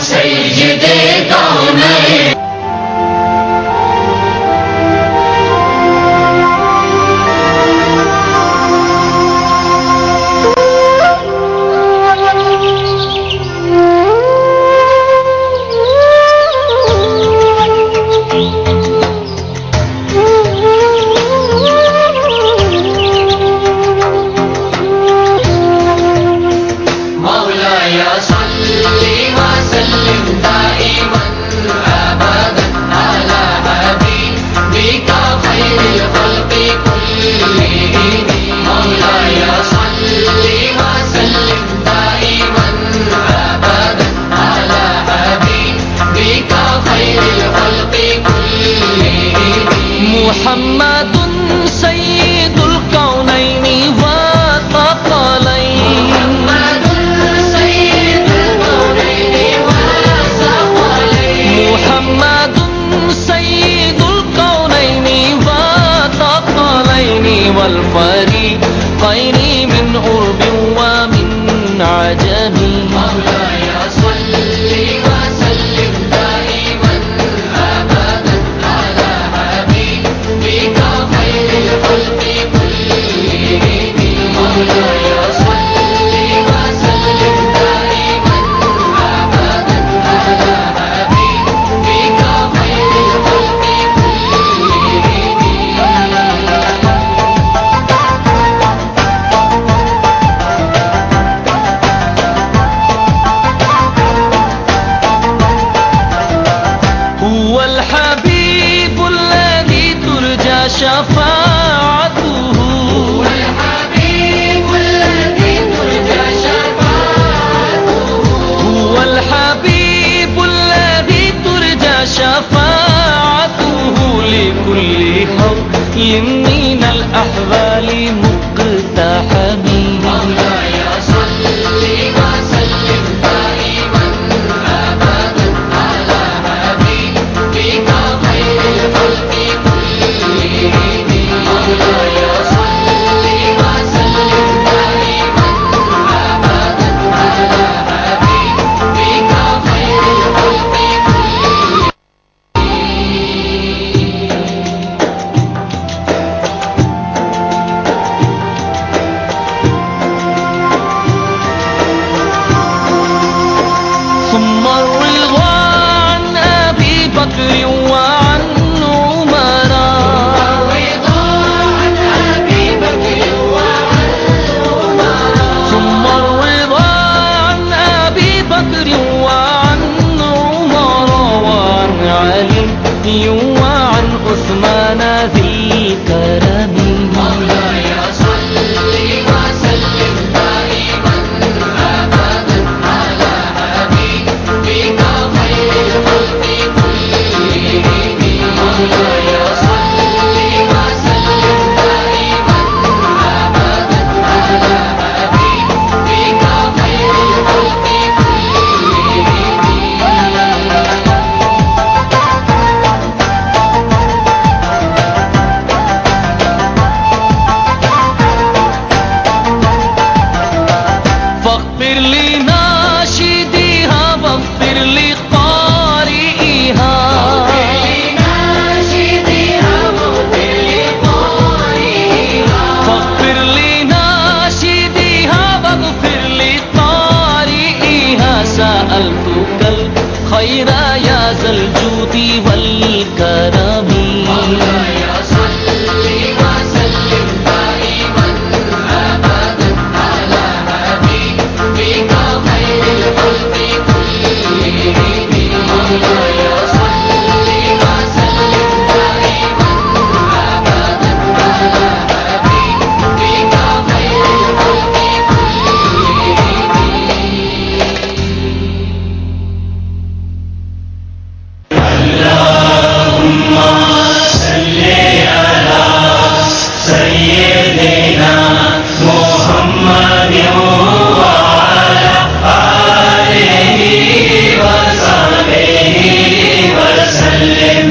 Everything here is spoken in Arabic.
سید کون والفريق والفريقين الحبيب الذي ترجى شفاعته. هو الحبيب الذي ترجى شفاعته. هو الحبيب الذي ترجى شفاعته. لكل هول Em live.